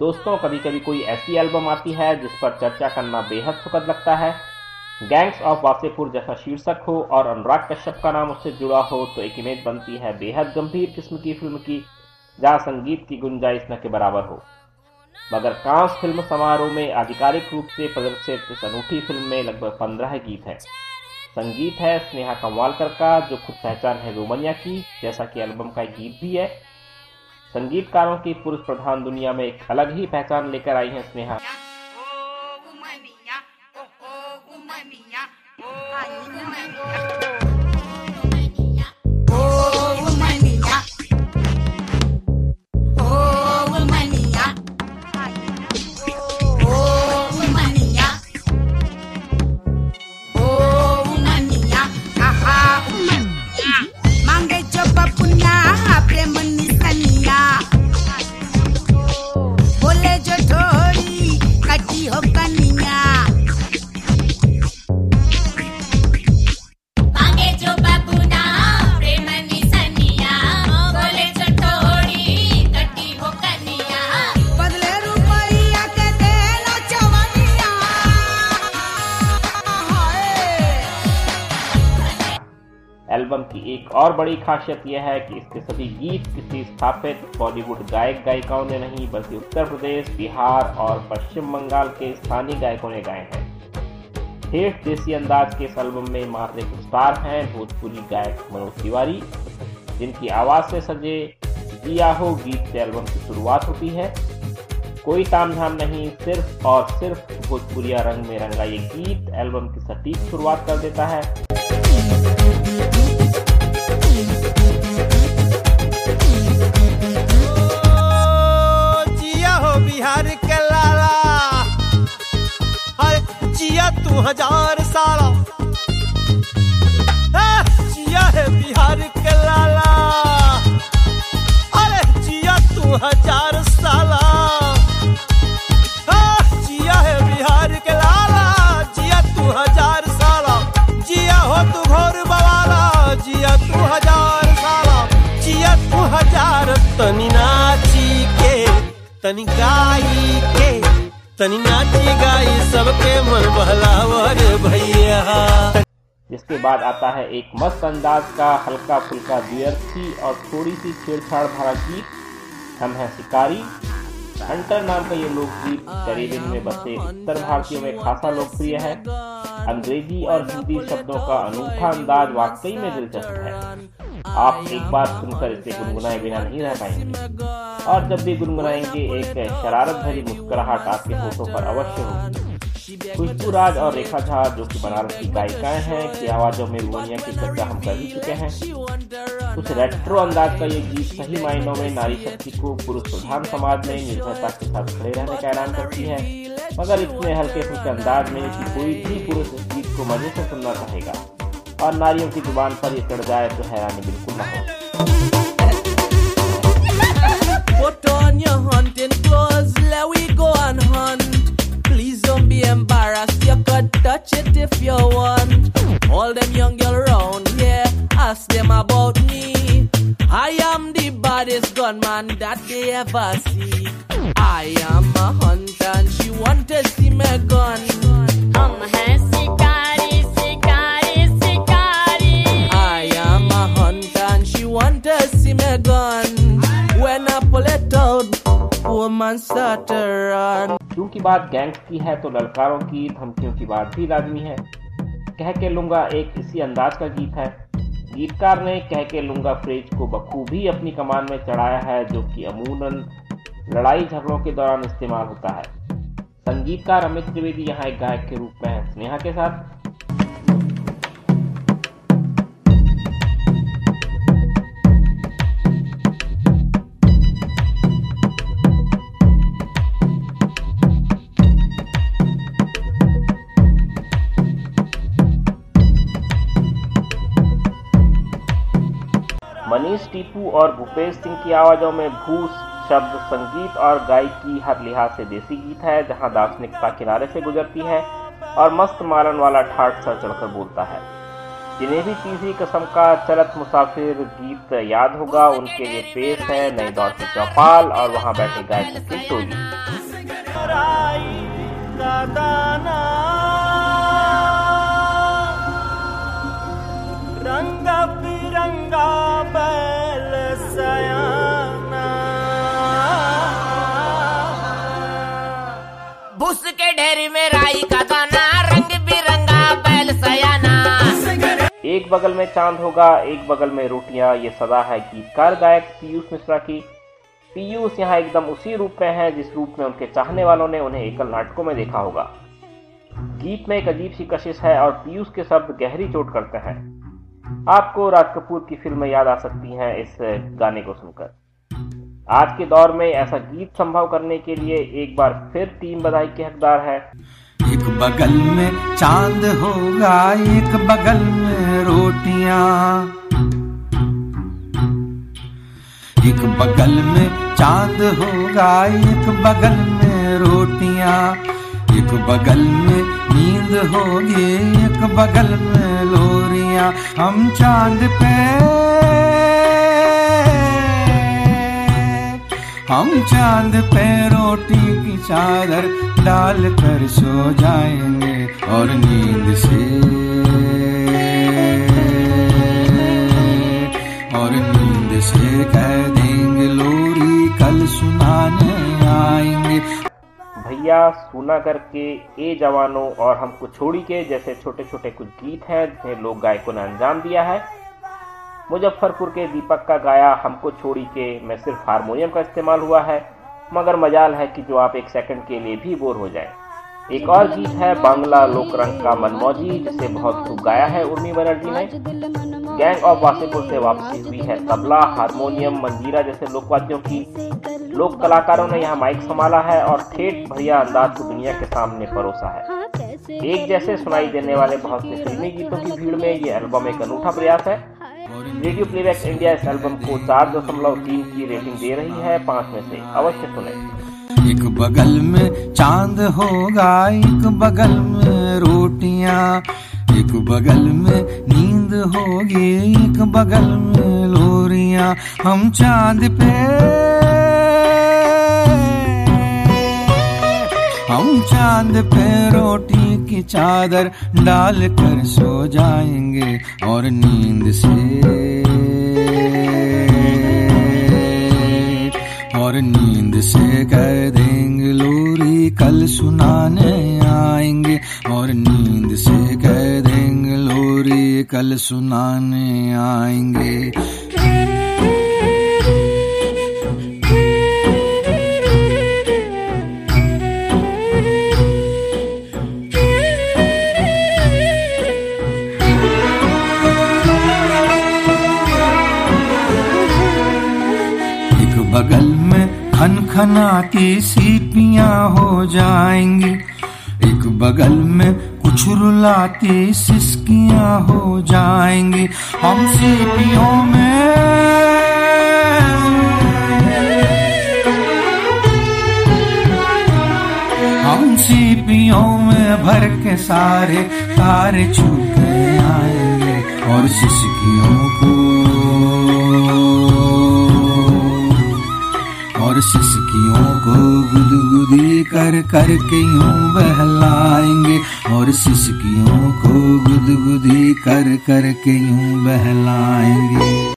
दोस्तों कभी कभी कोई ऐसी एल्बम आती है जिस पर चर्चा करना बेहद सुखद लगता है। गैंग्स ऑफ़ वासेपुर जैसा शीर्षक हो और अनुराग कश्यप का नाम उससे जुड़ा हो तो एक इमेज बनती है बेहद गंभीर किस्म की फ़िल्म की, जहाँ संगीत की गुंजाइश न के बराबर हो। मगर कांस फ़िल्म समारोह में आधिकारिक रूप से प्रदर्शित इस अनूठी फ़िल्म में लगभग पंद्रह गीत है। संगीत है स्नेहा कमवालकर का, जो खुद पहचान है रोमनिया की, जैसा कि एल्बम का गीत भी है। संगीतकारों की पुरुष प्रधान दुनिया में एक अलग ही पहचान लेकर आई हैं स्नेहा एल्बम की एक और बड़ी खासियत यह है कि इसके सभी गीत किसी स्थापित बॉलीवुड गायक गायिकाओं ने नहीं, बल्कि उत्तर प्रदेश, बिहार और पश्चिम बंगाल के स्थानीय गायकों ने गाए हैं। ठेठ देसी अंदाज के इस एल्बम में मात्र एक स्टार हैं भोजपुरी गायक मनोज तिवारी, जिनकी आवाज़ से सजे दिया हो गीत से एल्बम की शुरुआत होती है। कोई तामझाम नहीं, सिर्फ़ और सिर्फ़ भोजपुरिया रंग में रंगा ये गीत एल्बम की सटीक शुरुआत कर देता है। तू हज़ार साला। जिया है बिहार के लाला। अरे जिया तू हज़ार साला। जिया है बिहार के लाला। जिया तू हज़ार साला। जिया हो तू घोर बवाला जिया तू हज़ार साला। जिया तू हज़ार तनी नाची के, तनी गाई के। तनी नाची गाई सबके मन बहलावर भैया। बाद आता है एक मस्त अंदाज का हल्का फुल्का द्व्यर्थी और थोड़ी सी छेड़छाड़ भरा गीत। हम हैं शिकारी, हंटर नाम का ये लोकगीत कैरेबियन में बसे उत्तर भारतीयों में खासा लोकप्रिय है। अंग्रेज़ी और हिंदी शब्दों का अनूठा अंदाज वाकई में दिलचस्प है। आप एक बार सुनकर इसे गुनगुनाए बिना नहीं रह पाएँगे। और जब भी गुनगुनाएँगे, एक शरारत भरी मुस्कुराहट आपके होठों पर अवश्य होगी। खुशबू राज और रेखा झा, जो कि बनारस की गायिकाएँ हैं, की आवाजों में रोनिया की चर्चा हम कर चुके हैं। कुछ रेट्रो अंदाज का ये गीत सही मायनों में नारी शक्ति को पुरुष प्रधान समाज में निर्भरता के साथ खड़े रहने का ऐलान करती है। मगर इतने हल्के फुल्के अंदाज में कोई भी पुरुष इस गीत को मज़े से सुनना चाहेगा। और नारियों की जुबान पर ये चढ़ जाए तो हैरानी बिल्कुल ना हो Put on your hunting clothes, let we go and hunt. Please don't be embarrassed, you could touch it if you want. All them young girl round here, ask them about me. I am the baddest gunman that they ever see. I am a hunter and she want to see my gun. हम हैं शिकारी क्योंकि बात gangs की है तो ललकारों की, धमकियों की बात भी लाजमी है। कह के लूँगा एक इसी अंदाज का गीत है। गीतकार ने कह के लूँगा फ्रेज को बखूबी अपनी कमान में चढ़ाया है, जो कि अमूमन लड़ाई झगड़ों के दौरान इस्तेमाल होता है। संगीतकार अमित त्रिवेदी यहाँ एक गायक के रूप में है। स्नेहा के साथ टीपू और भूपेश सिंह की आवाजों में भूस शब्द, संगीत और गायकी हर लिहाज से देसी गीत है, जहाँ दार्शनिकता किनारे से गुजरती है और मस्त मारन वाला ठाट सर चढ़कर बोलता है। जिन्हें भी तीसरी किस्म का चलत मुसाफिर गीत याद होगा, उनके लिए पेश है नए दौर की चौपाल और वहाँ बैठे गायकों की टोली बगल में चाँद होगा, एक बगल में रोटियाँ। ये सदा है गीतकार गायक पीयूष मिश्रा की। पीयूष यहाँ एकदम उसी रूप में है, जिस रूप में उनके चाहने वालों ने उन्हें एकल नाटकों में देखा होगा। गीत में एक अजीब सी कशिश है और पीयूष के शब्द गहरी चोट करते हैं। आपको राज कपूर की फ़िल्में याद आ सकती हैं इस गाने को सुनकर। आज के दौर में ऐसा गीत संभव करने के लिए एक बार फिर टीम बधाई के हकदार है। एक बगल में चाँद होगा, एक बगल में रोटियाँ। एक बगल में चाँद होगा, एक बगल में रोटियाँ। एक बगल में नींद होगी, एक बगल में लोरियाँ। हम चाँद पे हम चाँद पे रोटी की चादर डाल कर सो जाएँगे और नींद से। और नींद से कह देंगे, लोरी कल सुनाने आएँगे। भैया, सुना करके ए जवानों और हमको छोड़ी के, जैसे छोटे छोटे कुछ गीत हैं, जिन्हें लोग गायकों ने अंजाम दिया है। मुजफ्फरपुर के दीपक का गाया हमको छोड़ी के मैं सिर्फ़ हारमोनियम का इस्तेमाल हुआ है, मगर मजाल है कि जो आप एक सेकंड के लिए भी बोर हो जाए। एक और गीत है बांग्ला लोक रंग का मनमौजी, जिसे बहुत खूब गाया है उर्मी बनर्जी ने। गैंग ऑफ़ वासेपुर से वापसी हुई है तबला, हारमोनियम, मंजीरा जैसे लोकवाद्यों की। लोक कलाकारों ने यहाँ माइक संभाला है और ठेठ भरिया अंदाज को दुनिया के सामने परोसा है। एक जैसे सुनाई देने वाले बहुत से फिल्मी गीतों की भीड़ में ये एल्बम एक अनूठा प्रयास है। रेडियो प्लेबैक इंडिया इस एल्बम को चार दशमलव तीन की रेटिंग दे रही है, पाँच में से अवश्य सुने। एक बगल में चाँद होगा, एक बगल में रोटियाँ, एक बगल में नींद होगी, एक बगल में लोरियाँ। हम चाँद पे हम चाँद पे रोटी की चादर डाल कर सो जाएँगे और नींद से। और नींद से कह देंगे लोरी, कल सुनाने आएँगे। और नींद से कह देंगे लोरी, कल सुनाने आएँगे। खनखनाती सीपियाँ हो जाएँगी। एक बगल में कुछ रुलाती सिसकियाँ हो जाएँगी। हम सीपियों में। हम सीपियों में भर के सारे तारे छूटे आएँगे और सिसकियों को और सिसकियों को गुदगुदी कर कर के यूँ बहलाएँगे। और सिसकियों को गुदगुदी कर कर के यूँ बहलाएँगे।